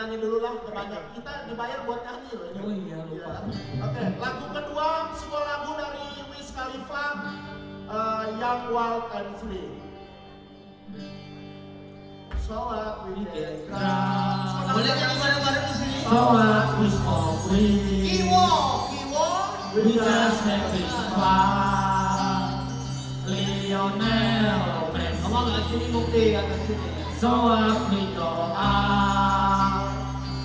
nyanyi dulu lah, kebanyak. Kita dibayar buat nyanyi loh. ini. Oh iya, lupa. Oke, lagu kedua sebuah lagu dari Wiz Khalifa, eh, Young Wild and Free. So up we get drunk. Boleh nyanyi bareng-bareng di sini? So what we smoke weed. Kiwo, Kiwo. We just having fun. Lionel Messi. Ngomong nggak sini bukti kata sini. So what we go out.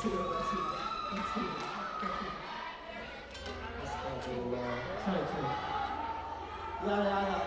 やだやだ